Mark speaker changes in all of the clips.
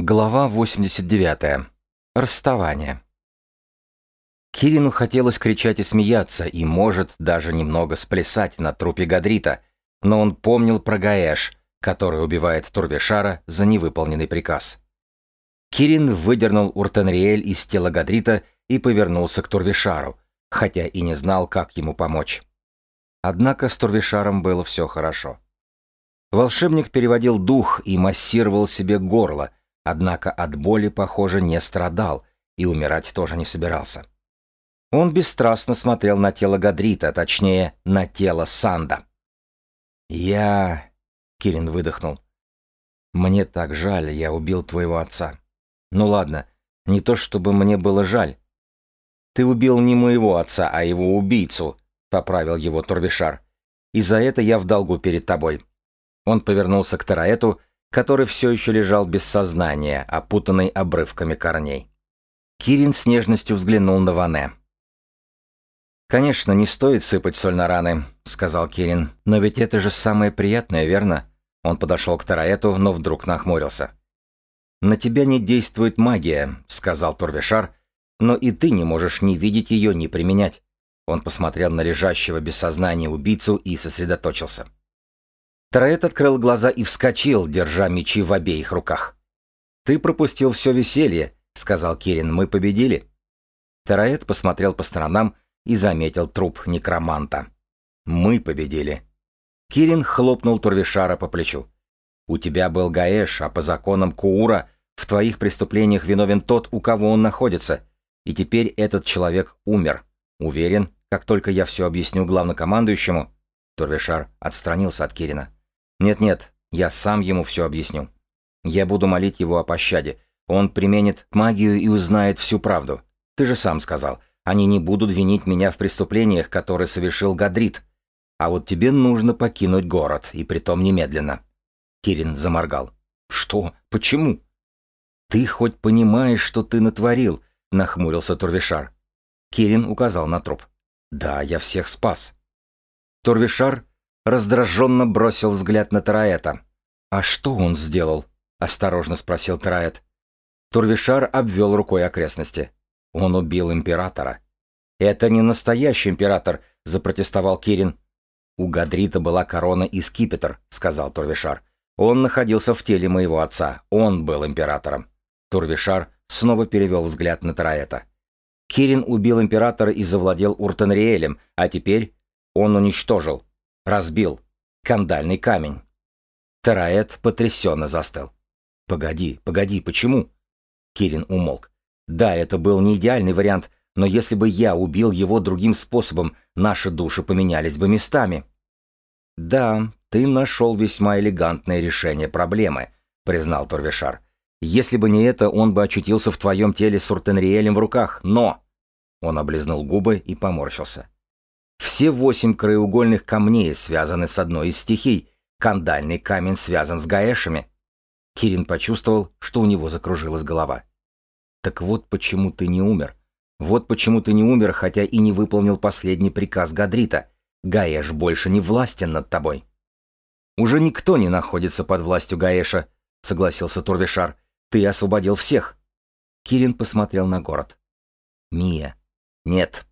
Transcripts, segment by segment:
Speaker 1: Глава 89. Расставание. Кирину хотелось кричать и смеяться, и, может, даже немного сплясать на трупе Гадрита, но он помнил про Гаэш, который убивает Турвишара за невыполненный приказ. Кирин выдернул Уртенриэль из тела Гадрита и повернулся к Турвишару, хотя и не знал, как ему помочь. Однако с Турвишаром было все хорошо. Волшебник переводил дух и массировал себе горло, однако от боли, похоже, не страдал и умирать тоже не собирался. Он бесстрастно смотрел на тело Гадрита, точнее, на тело Санда. «Я...» — Кирин выдохнул. «Мне так жаль, я убил твоего отца. Ну ладно, не то чтобы мне было жаль. Ты убил не моего отца, а его убийцу», — поправил его Турвишар. «И за это я в долгу перед тобой». Он повернулся к Тараэту который все еще лежал без сознания, опутанный обрывками корней. Кирин с нежностью взглянул на Ване. «Конечно, не стоит сыпать соль на раны», — сказал Кирин. «Но ведь это же самое приятное, верно?» Он подошел к Тараэту, но вдруг нахмурился. «На тебя не действует магия», — сказал Турвишар, «но и ты не можешь ни видеть ее, ни применять». Он посмотрел на лежащего без сознания убийцу и сосредоточился. Тараэт открыл глаза и вскочил, держа мечи в обеих руках. «Ты пропустил все веселье», — сказал Кирин, — «мы победили». Тараэт посмотрел по сторонам и заметил труп некроманта. «Мы победили». Кирин хлопнул Турвишара по плечу. «У тебя был Гаэш, а по законам Куура в твоих преступлениях виновен тот, у кого он находится. И теперь этот человек умер. Уверен, как только я все объясню главнокомандующему...» Турвишар отстранился от Кирина. Нет-нет, я сам ему все объясню. Я буду молить его о пощаде. Он применит магию и узнает всю правду. Ты же сам сказал, они не будут винить меня в преступлениях, которые совершил Гадрит. А вот тебе нужно покинуть город, и притом немедленно. Кирин заморгал. Что? Почему? Ты хоть понимаешь, что ты натворил? Нахмурился Турвишар. Кирин указал на труп. Да, я всех спас. Турвишар раздраженно бросил взгляд на Тараэта. «А что он сделал?» — осторожно спросил Тараэт. Турвишар обвел рукой окрестности. «Он убил императора». «Это не настоящий император», — запротестовал Кирин. «У Гадрита была корона и скипетр», — сказал Турвишар. «Он находился в теле моего отца. Он был императором». Турвишар снова перевел взгляд на Тараэта. Кирин убил императора и завладел Уртенриэлем, а теперь он уничтожил, разбил кандальный камень. Тараэт потрясенно застыл. «Погоди, погоди, почему?» Кирин умолк. «Да, это был не идеальный вариант, но если бы я убил его другим способом, наши души поменялись бы местами». «Да, ты нашел весьма элегантное решение проблемы», — признал Турвишар. «Если бы не это, он бы очутился в твоем теле с Уртенриэлем в руках, но...» Он облизнул губы и поморщился. Все восемь краеугольных камней связаны с одной из стихий. Кандальный камень связан с гаэшами. Кирин почувствовал, что у него закружилась голова. Так вот почему ты не умер. Вот почему ты не умер, хотя и не выполнил последний приказ Гадрита. Гаэш больше не властен над тобой. Уже никто не находится под властью Гаэша, согласился Турвишар. Ты освободил всех. Кирин посмотрел на город. Мия. Нет,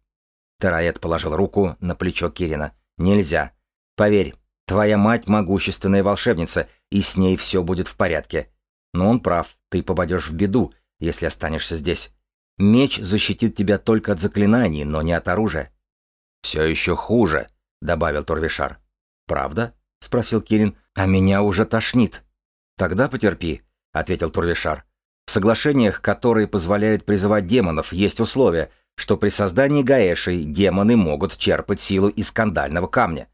Speaker 1: Тараэт положил руку на плечо Кирина. «Нельзя. Поверь, твоя мать могущественная волшебница, и с ней все будет в порядке. Но он прав, ты попадешь в беду, если останешься здесь. Меч защитит тебя только от заклинаний, но не от оружия». «Все еще хуже», — добавил Турвишар. «Правда?» — спросил Кирин. «А меня уже тошнит». «Тогда потерпи», — ответил Турвишар. «В соглашениях, которые позволяют призывать демонов, есть условия — что при создании Гаэшей демоны могут черпать силу из скандального камня.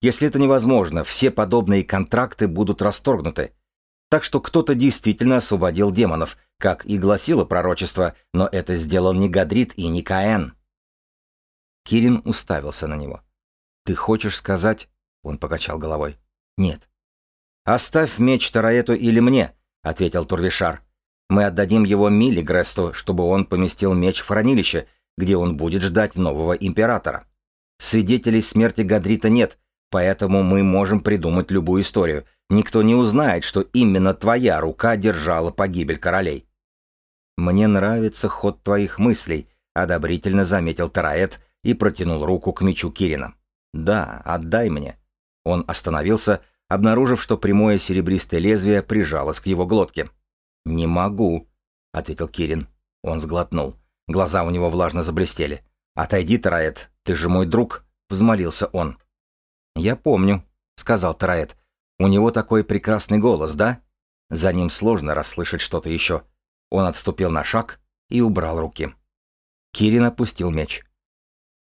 Speaker 1: Если это невозможно, все подобные контракты будут расторгнуты. Так что кто-то действительно освободил демонов, как и гласило пророчество, но это сделал не Гадрит и не Каэн. Кирин уставился на него. «Ты хочешь сказать...» — он покачал головой. «Нет». «Оставь меч Тараэту или мне», — ответил Турвишар. «Мы отдадим его Милли Гресту, чтобы он поместил меч в хранилище, где он будет ждать нового императора. Свидетелей смерти Гадрита нет, поэтому мы можем придумать любую историю, никто не узнает, что именно твоя рука держала погибель королей. «Мне нравится ход твоих мыслей», — одобрительно заметил Тараэт и протянул руку к мечу Кирина. «Да, отдай мне». Он остановился, обнаружив, что прямое серебристое лезвие прижалось к его глотке. «Не могу», — ответил Кирин. Он сглотнул. Глаза у него влажно заблестели. «Отойди, Тараэт, ты же мой друг», — взмолился он. «Я помню», — сказал Тараэт. «У него такой прекрасный голос, да?» За ним сложно расслышать что-то еще. Он отступил на шаг и убрал руки. Кирин опустил меч.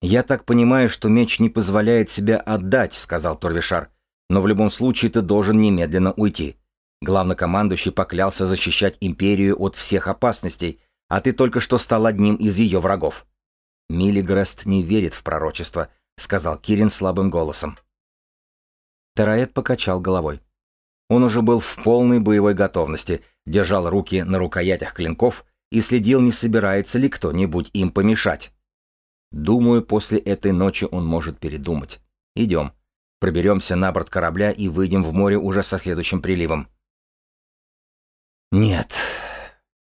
Speaker 1: «Я так понимаю, что меч не позволяет себя отдать», — сказал Торвишар. «Но в любом случае ты должен немедленно уйти. Главнокомандующий поклялся защищать империю от всех опасностей, а ты только что стал одним из ее врагов». «Миллигрест не верит в пророчество», — сказал Кирин слабым голосом. Тараэт покачал головой. Он уже был в полной боевой готовности, держал руки на рукоятях клинков и следил, не собирается ли кто-нибудь им помешать. Думаю, после этой ночи он может передумать. Идем. Проберемся на борт корабля и выйдем в море уже со следующим приливом. Нет.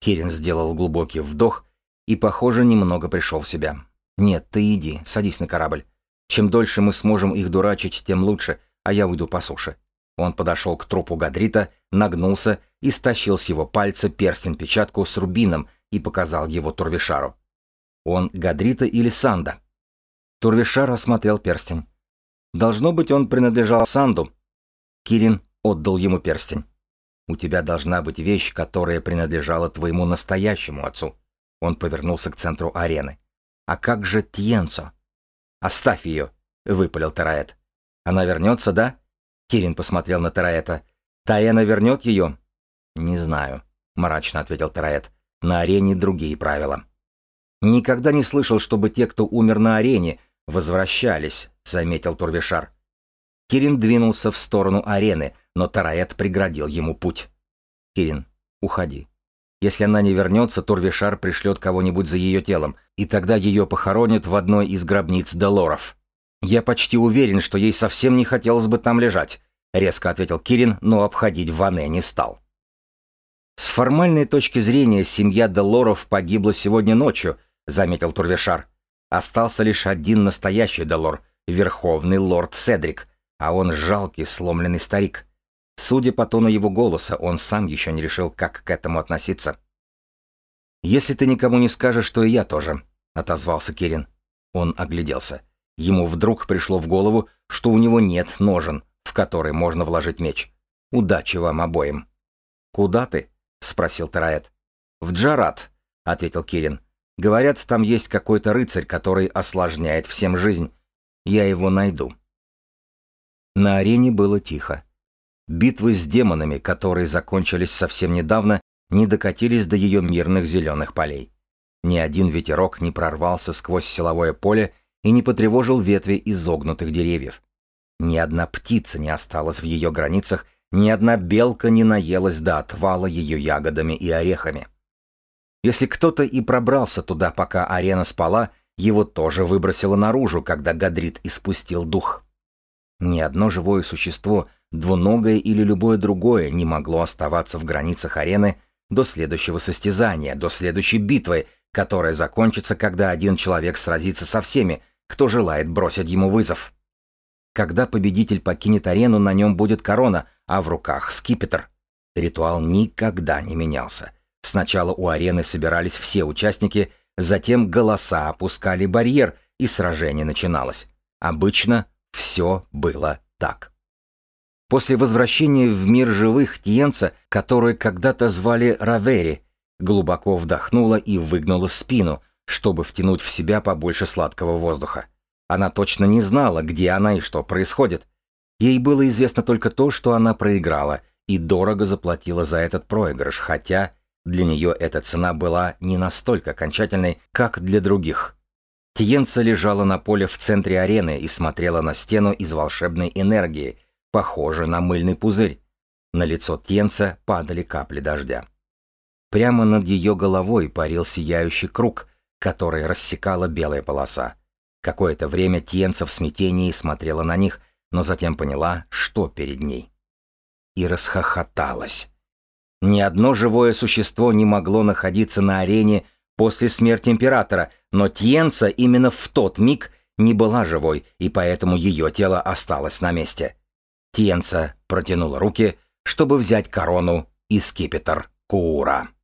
Speaker 1: Кирин сделал глубокий вдох и, похоже, немного пришел в себя. Нет, ты иди, садись на корабль. Чем дольше мы сможем их дурачить, тем лучше, а я уйду по суше. Он подошел к трупу Гадрита, нагнулся и стащил с его пальца перстень-печатку с рубином и показал его Турвишару. Он Гадрита или Санда? Турвишар осмотрел перстень. Должно быть, он принадлежал Санду. Кирин отдал ему перстень. У тебя должна быть вещь, которая принадлежала твоему настоящему отцу. Он повернулся к центру арены. А как же Тьенцо? Оставь ее, выпалил Тараэт. Она вернется, да? Кирин посмотрел на Тараэта. Таэна вернет ее? Не знаю, мрачно ответил Тараэт. На арене другие правила. Никогда не слышал, чтобы те, кто умер на арене, возвращались, заметил Турвишар. Кирин двинулся в сторону арены, но Тараэт преградил ему путь. Кирин, уходи. Если она не вернется, Турвишар пришлет кого-нибудь за ее телом, и тогда ее похоронят в одной из гробниц Делоров. Я почти уверен, что ей совсем не хотелось бы там лежать, резко ответил Кирин, но обходить Ване не стал. С формальной точки зрения семья Делоров погибла сегодня ночью, заметил Турвишар. Остался лишь один настоящий Делор, верховный лорд Седрик, а он жалкий сломленный старик. Судя по тону его голоса, он сам еще не решил, как к этому относиться. «Если ты никому не скажешь, то и я тоже», — отозвался Кирин. Он огляделся. Ему вдруг пришло в голову, что у него нет ножен, в которые можно вложить меч. «Удачи вам обоим». «Куда ты?» — спросил Тараэт. «В Джарат», — ответил Кирин. «Говорят, там есть какой-то рыцарь, который осложняет всем жизнь. Я его найду». На арене было тихо. Битвы с демонами, которые закончились совсем недавно, не докатились до ее мирных зеленых полей. Ни один ветерок не прорвался сквозь силовое поле и не потревожил ветви изогнутых деревьев. Ни одна птица не осталась в ее границах, ни одна белка не наелась до отвала ее ягодами и орехами. Если кто-то и пробрался туда, пока арена спала, его тоже выбросило наружу, когда Гадрит испустил дух. Ни одно живое существо — Двуногое или любое другое не могло оставаться в границах арены до следующего состязания, до следующей битвы, которая закончится, когда один человек сразится со всеми, кто желает бросить ему вызов. Когда победитель покинет арену, на нем будет корона, а в руках скипетр. Ритуал никогда не менялся. Сначала у арены собирались все участники, затем голоса опускали барьер, и сражение начиналось. Обычно все было так. После возвращения в мир живых Тиенца, который когда-то звали Равери, глубоко вдохнула и выгнула спину, чтобы втянуть в себя побольше сладкого воздуха. Она точно не знала, где она и что происходит. Ей было известно только то, что она проиграла, и дорого заплатила за этот проигрыш, хотя для нее эта цена была не настолько окончательной, как для других. Тиенца лежала на поле в центре арены и смотрела на стену из волшебной энергии, похоже на мыльный пузырь. На лицо Тенца падали капли дождя. Прямо над ее головой парил сияющий круг, который рассекала белая полоса. Какое-то время Тенца в смятении смотрела на них, но затем поняла, что перед ней. и расхохоталась. Ни одно живое существо не могло находиться на арене после смерти императора, но Тьенца именно в тот миг не была живой, и поэтому ее тело осталось на месте. Тьенца протянула руки, чтобы взять корону и скипетр Куура.